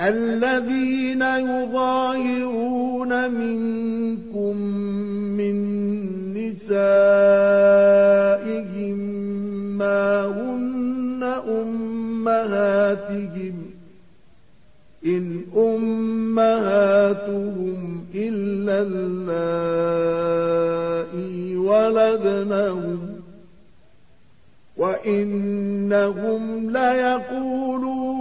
الذين يظاهرون منكم من نسائهم ما هن أمهاتهم إن أمهاتهم إلا اللائي ولدنهم وإنهم ليقولون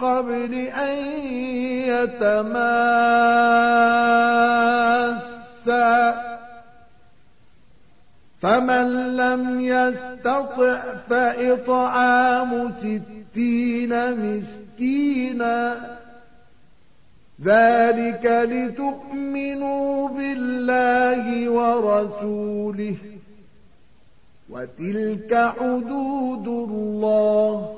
قبل أن يتماسا. فمن لم يستطع فإطعام ستين مسكينا. ذلك لتؤمنوا بالله ورسوله. وتلك حدود الله.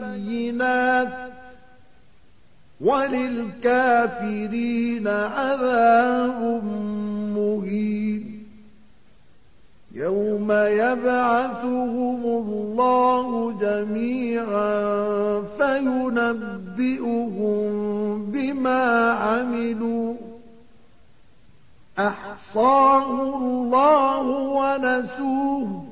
بينات وللكافرين عذاب مهين يوم يبعثهم الله جميعا فينبئهم بما عملوا أحصاه الله ونسوه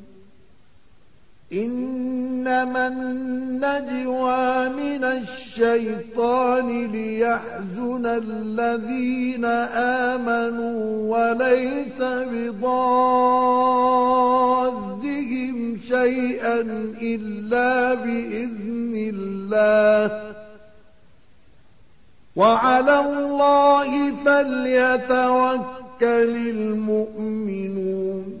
إنما النجوى من الشيطان ليحزن الذين آمنوا وليس بضادهم شيئا إلا بإذن الله. وعلى الله فليتوكل المؤمنون.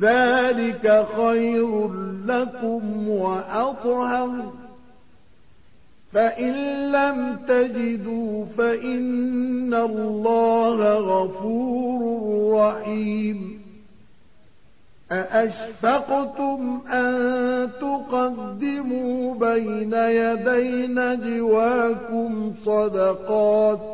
ذلك خير لكم وأطهر. فإن لم تجدوا فإن الله غفور رحيم. أأشفقتم أن تقدموا بين يدي نجواكم صدقات؟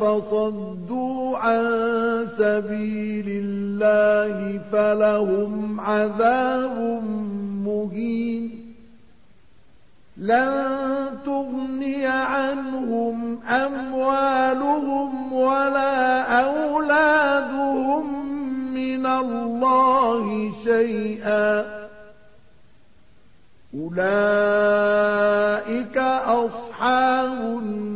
فصدوا عن سبيل الله فلهم عذاب مهين لن تغني عنهم أموالهم ولا أولادهم من الله شيئا أولئك أصحاب النار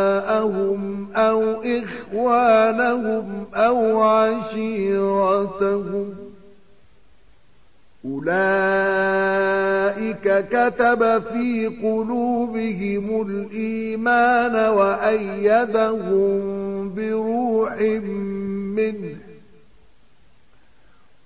إخوانهم أو عشيرتهم. أولئك كتب في قلوبهم الإيمان وأيدهم بروح منه.